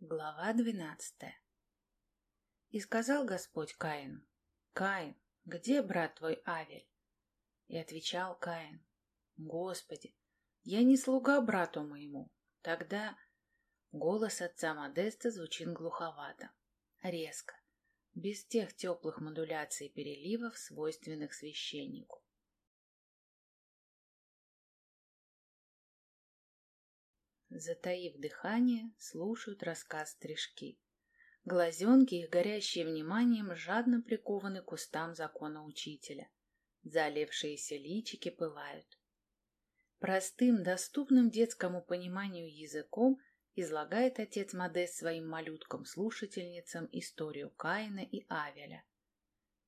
Глава двенадцатая И сказал Господь Каину, «Каин, где брат твой Авель?» И отвечал Каин, «Господи, я не слуга брату моему». Тогда голос отца Модеста звучит глуховато, резко, без тех теплых модуляций переливов, свойственных священнику. Затаив дыхание, слушают рассказ стрижки. Глазенки их, горящие вниманием, жадно прикованы к кустам закона учителя. Залившиеся личики пылают. Простым, доступным детскому пониманию языком излагает отец Модест своим малюткам-слушательницам историю Каина и Авеля.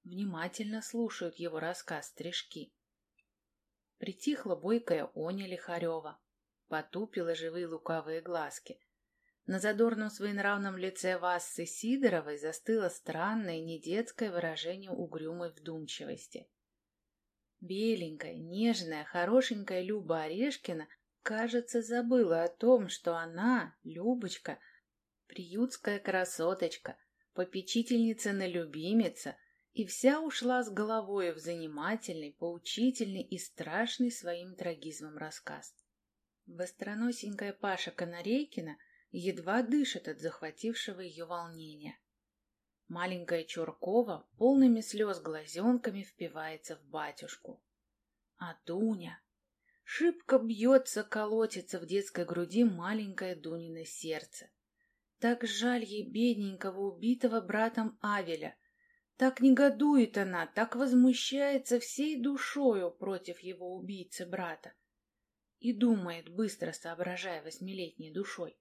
Внимательно слушают его рассказ стрижки. Притихла бойкая Оня Лихарева, потупила живые лукавые глазки. На задорном своенравном лице Вассы Сидоровой застыло странное, недетское выражение угрюмой вдумчивости. Беленькая, нежная, хорошенькая Люба Орешкина, кажется, забыла о том, что она, Любочка, приютская красоточка, попечительница на любимица, и вся ушла с головой в занимательный, поучительный и страшный своим трагизмом рассказ. Востроносенькая Паша Конорейкина едва дышит от захватившего ее волнения. Маленькая Чуркова полными слез глазенками впивается в батюшку. А Дуня... Шибко бьется, колотится в детской груди маленькое Дунино сердце. Так жаль ей бедненького убитого братом Авеля. Так негодует она, так возмущается всей душою против его убийцы брата и думает, быстро соображая восьмилетней душой.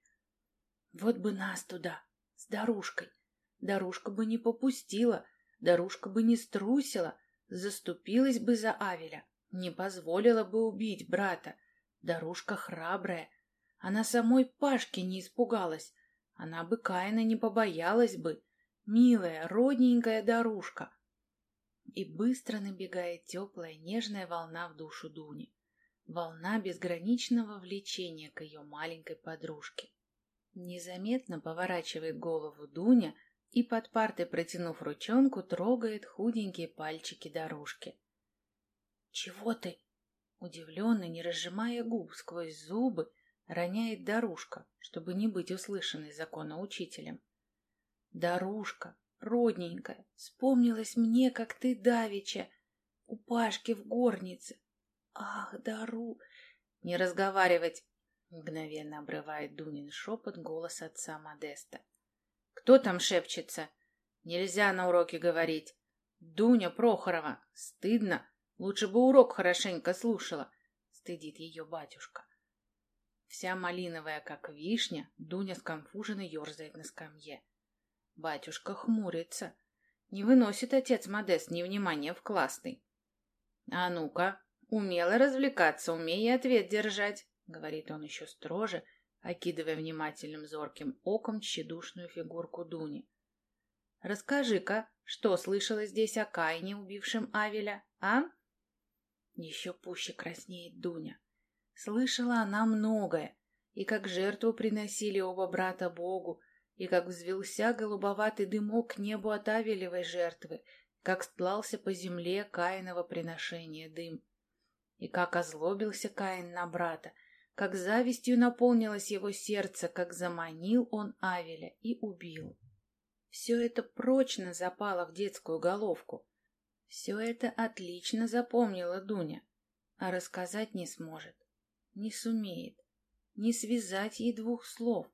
Вот бы нас туда, с Дарушкой. Дарушка бы не попустила, Дарушка бы не струсила, заступилась бы за Авеля, не позволила бы убить брата. Дарушка храбрая, она самой Пашки не испугалась, она бы Каина не побоялась бы. Милая, родненькая Дарушка. И быстро набегает теплая, нежная волна в душу Дуни волна безграничного влечения к ее маленькой подружке. Незаметно поворачивает голову Дуня и под партой, протянув ручонку, трогает худенькие пальчики дорожки. «Чего ты?» Удивленно, не разжимая губ сквозь зубы, роняет Дарушка, чтобы не быть услышанной законоучителем. «Дарушка, родненькая, вспомнилась мне, как ты давеча, у Пашки в горнице, «Ах, Дару!» «Не разговаривать!» — мгновенно обрывает Дунин шепот голос отца Модеста. «Кто там шепчется? Нельзя на уроке говорить. Дуня Прохорова. Стыдно. Лучше бы урок хорошенько слушала», — стыдит ее батюшка. Вся малиновая, как вишня, Дуня сконфуженно ерзает на скамье. Батюшка хмурится. Не выносит отец Модест невнимания в классный. «А ну-ка, Умела развлекаться, умея ответ держать, — говорит он еще строже, окидывая внимательным зорким оком тщедушную фигурку Дуни. «Расскажи-ка, что слышала здесь о Каине, убившем Авеля, а?» Еще пуще краснеет Дуня. Слышала она многое, и как жертву приносили оба брата Богу, и как взвелся голубоватый дымок к небу от Авелевой жертвы, как стлался по земле Каинова приношения дым. И как озлобился Каин на брата, как завистью наполнилось его сердце, как заманил он Авеля и убил. Все это прочно запало в детскую головку. Все это отлично запомнила Дуня, а рассказать не сможет, не сумеет, не связать ей двух слов.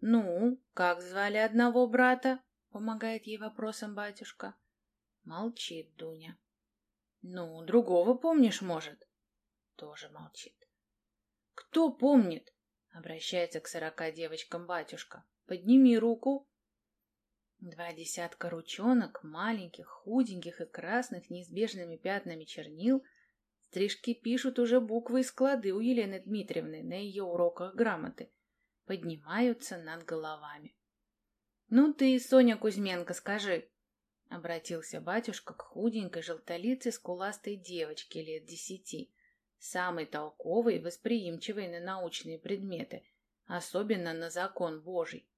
«Ну, как звали одного брата?» — помогает ей вопросом батюшка. Молчит Дуня. Ну, другого помнишь, может? Тоже молчит. Кто помнит? Обращается к сорока девочкам батюшка. Подними руку. Два десятка ручонок, маленьких, худеньких и красных, неизбежными пятнами чернил, стрижки пишут уже буквы и склады у Елены Дмитриевны на ее уроках грамоты, поднимаются над головами. «Ну ты, Соня Кузьменко, скажи, — обратился батюшка к худенькой желтолицей скуластой девочке лет десяти, самой толковой и восприимчивой на научные предметы, особенно на закон Божий.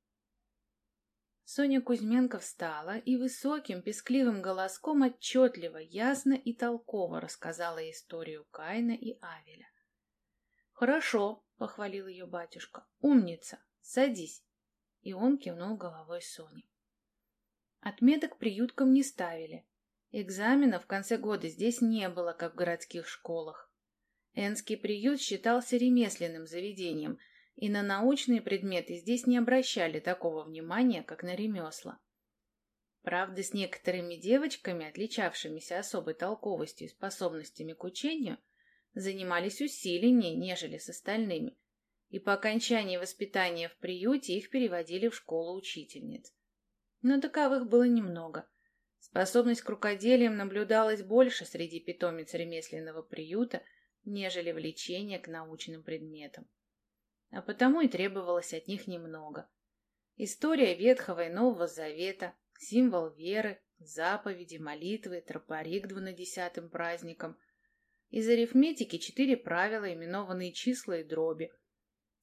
Соня Кузьменко встала и высоким, пескливым голоском отчетливо, ясно и толково рассказала историю Каина и Авеля. «Хорошо», — похвалил ее батюшка, — «умница, садись». И он кивнул головой Соне. Отметок приюткам не ставили. Экзаменов в конце года здесь не было, как в городских школах. Энский приют считался ремесленным заведением — и на научные предметы здесь не обращали такого внимания, как на ремесла. Правда, с некоторыми девочками, отличавшимися особой толковостью и способностями к учению, занимались усиленнее, нежели с остальными, и по окончании воспитания в приюте их переводили в школу учительниц. Но таковых было немного. Способность к рукоделиям наблюдалась больше среди питомец ремесленного приюта, нежели влечение к научным предметам а потому и требовалось от них немного. История Ветхого и Нового Завета, символ веры, заповеди, молитвы, тропари к двунадесятым праздникам. Из арифметики четыре правила, именованные числа и дроби.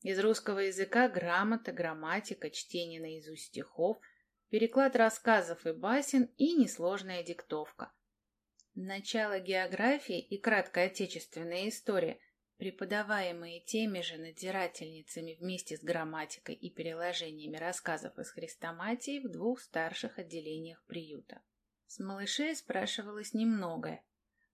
Из русского языка грамота, грамматика, чтение наизусть стихов, переклад рассказов и басен и несложная диктовка. Начало географии и краткая отечественная история – преподаваемые теми же надзирательницами вместе с грамматикой и переложениями рассказов из хрестоматии в двух старших отделениях приюта. С малышей спрашивалось немногое.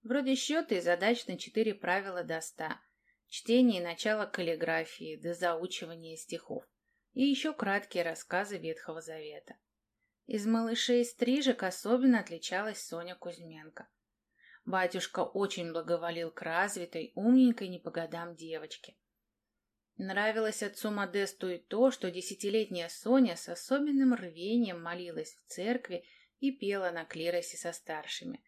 Вроде счета и задач на четыре правила до ста, чтение и начало каллиграфии до заучивания стихов и еще краткие рассказы Ветхого Завета. Из малышей стрижек особенно отличалась Соня Кузьменко – Батюшка очень благоволил к развитой, умненькой не по годам девочке. Нравилось отцу Модесту и то, что десятилетняя Соня с особенным рвением молилась в церкви и пела на клиросе со старшими.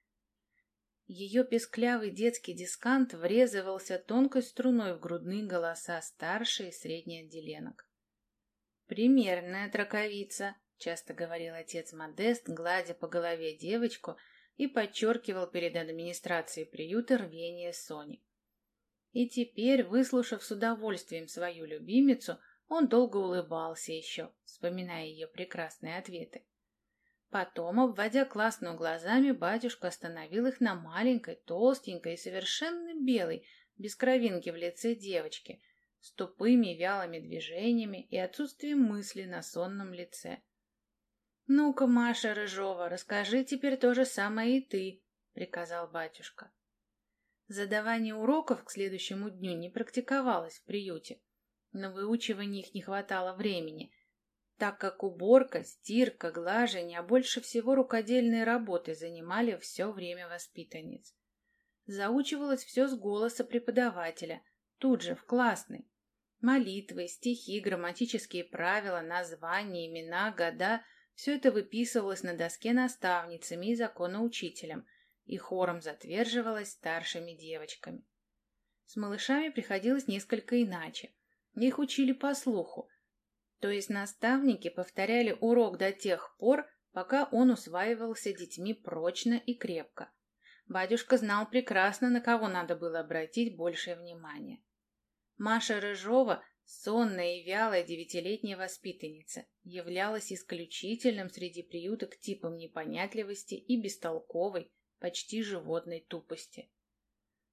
Ее песклявый детский дискант врезывался тонкой струной в грудные голоса старшей и средней отделенок. «Примерная траковица», — часто говорил отец Модест, гладя по голове девочку — и подчеркивал перед администрацией приюта рвение Сони. И теперь, выслушав с удовольствием свою любимицу, он долго улыбался еще, вспоминая ее прекрасные ответы. Потом, обводя классную глазами, батюшка остановил их на маленькой, толстенькой и совершенно белой, без кровинки в лице девочки, с тупыми вялыми движениями и отсутствием мысли на сонном лице. «Ну-ка, Маша Рыжова, расскажи теперь то же самое и ты», — приказал батюшка. Задавание уроков к следующему дню не практиковалось в приюте. На выучивание их не хватало времени, так как уборка, стирка, глажение, а больше всего рукодельные работы занимали все время воспитанниц. Заучивалось все с голоса преподавателя, тут же, в классной. Молитвы, стихи, грамматические правила, названия, имена, года — все это выписывалось на доске наставницами и законоучителем и хором затверживалось старшими девочками. С малышами приходилось несколько иначе. Их учили по слуху, то есть наставники повторяли урок до тех пор, пока он усваивался детьми прочно и крепко. Батюшка знал прекрасно, на кого надо было обратить большее внимание. Маша Рыжова Сонная и вялая девятилетняя воспитанница являлась исключительным среди приюток типом непонятливости и бестолковой, почти животной тупости.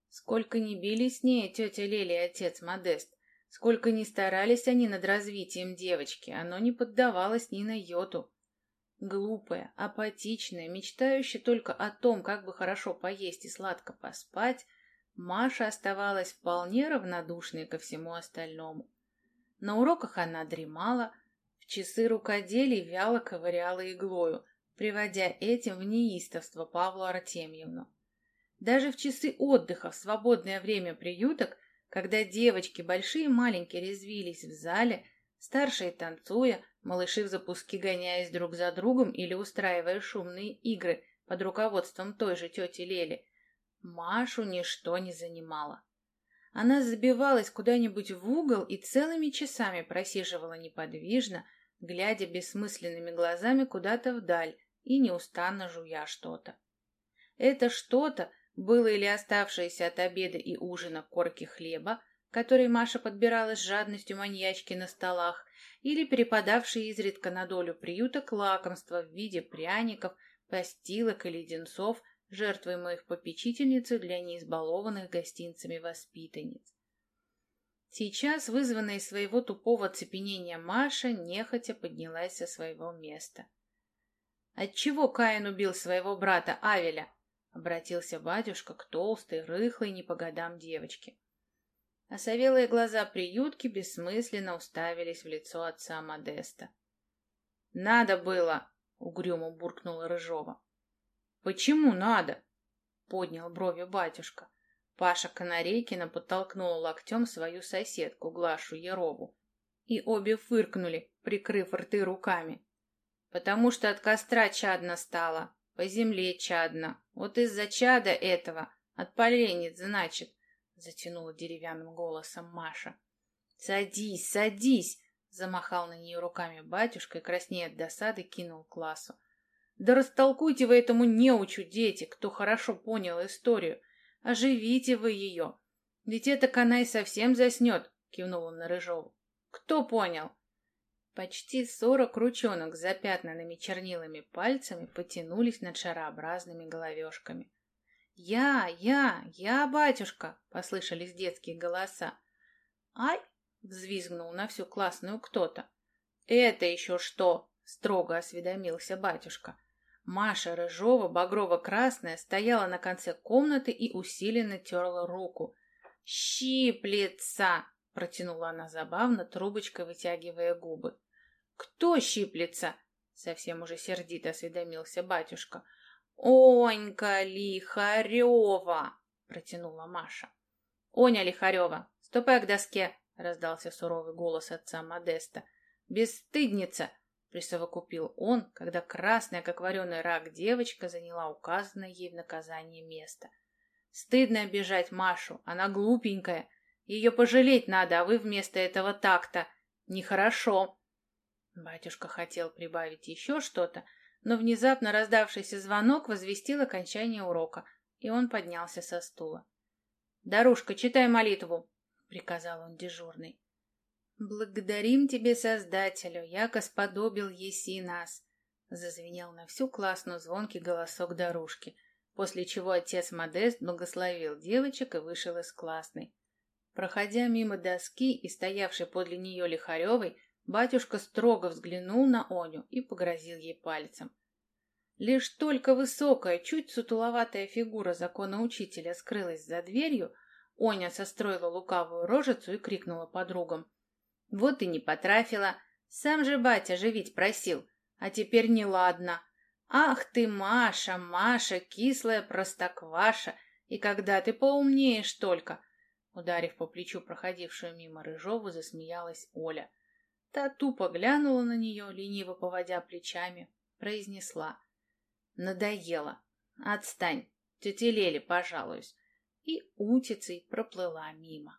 Сколько ни били с ней тетя Лели и отец Модест, сколько ни старались они над развитием девочки, оно не поддавалось ни на йоту. Глупая, апатичная, мечтающая только о том, как бы хорошо поесть и сладко поспать, Маша оставалась вполне равнодушной ко всему остальному. На уроках она дремала, в часы рукоделий вяло ковыряла иглою, приводя этим в неистовство Павлу Артемьевну. Даже в часы отдыха, в свободное время приюток, когда девочки, большие и маленькие, резвились в зале, старшие танцуя, малыши в запуске гоняясь друг за другом или устраивая шумные игры под руководством той же тети Лели, Машу ничто не занимало. Она забивалась куда-нибудь в угол и целыми часами просиживала неподвижно, глядя бессмысленными глазами куда-то вдаль и неустанно жуя что-то. Это что-то было или оставшееся от обеда и ужина корки хлеба, которые Маша подбирала с жадностью маньячки на столах, или перепадавшие изредка на долю приюта лакомства в виде пряников, постилок и леденцов, жертвой моих попечительницы для неизбалованных гостинцами воспитанниц. Сейчас, вызванная из своего тупого оцепенения Маша, нехотя поднялась со своего места. «Отчего Каин убил своего брата Авеля?» — обратился батюшка к толстой, рыхлой, не по годам девочке. Осовелые глаза приютки бессмысленно уставились в лицо отца Модеста. «Надо было!» — угрюмо буркнула Рыжова. «Почему надо?» — поднял брови батюшка. Паша Канарейкина подтолкнула локтем свою соседку, Глашу Ярову. И обе фыркнули, прикрыв рты руками. «Потому что от костра чадно стало, по земле чадно. Вот из-за чада этого, от поленниц, значит», — затянула деревянным голосом Маша. «Садись, садись!» — замахал на нее руками батюшка и, краснея от досады, кинул классу. «Да растолкуйте вы этому неучу, дети, кто хорошо понял историю. Оживите вы ее. Ведь это Канай совсем заснет, кивнул он на Рыжову. Кто понял? Почти сорок ручонок с запятнанными чернилами пальцами потянулись над шарообразными головешками. «Я, я, я, батюшка!» — послышались детские голоса. «Ай!» — взвизгнул на всю классную кто-то. «Это еще что?» — строго осведомился батюшка. Маша Рыжова, багрово-красная, стояла на конце комнаты и усиленно терла руку. «Щиплется!» — протянула она забавно, трубочкой вытягивая губы. «Кто щиплется?» — совсем уже сердито осведомился батюшка. «Онька Лихарева!» — протянула Маша. «Оня Лихарева, ступай к доске!» — раздался суровый голос отца Модеста. «Бесстыдница! Присовокупил он, когда красная, как вареный рак, девочка заняла указанное ей в наказание место. Стыдно обижать Машу, она глупенькая. Ее пожалеть надо, а вы вместо этого так-то. Нехорошо. Батюшка хотел прибавить еще что-то, но внезапно раздавшийся звонок возвестил окончание урока, и он поднялся со стула. «Дорушка, читай молитву», — приказал он дежурный. «Благодарим тебе, Создателю, яко сподобил еси нас!» Зазвенел на всю классную звонкий голосок дорожки, после чего отец Модест благословил девочек и вышел из классной. Проходя мимо доски и стоявшей подле нее Лихаревой, батюшка строго взглянул на Оню и погрозил ей пальцем. Лишь только высокая, чуть сутуловатая фигура закона учителя скрылась за дверью, Оня состроила лукавую рожицу и крикнула подругам — вот и не потрафила. Сам же батя живить просил, а теперь неладно. Ах ты, Маша, Маша, кислая простокваша, и когда ты поумнеешь только? Ударив по плечу проходившую мимо Рыжову, засмеялась Оля. Та тупо глянула на нее, лениво поводя плечами, произнесла. Надоело. Отстань, тете Леле пожалуюсь. И утицей проплыла мимо.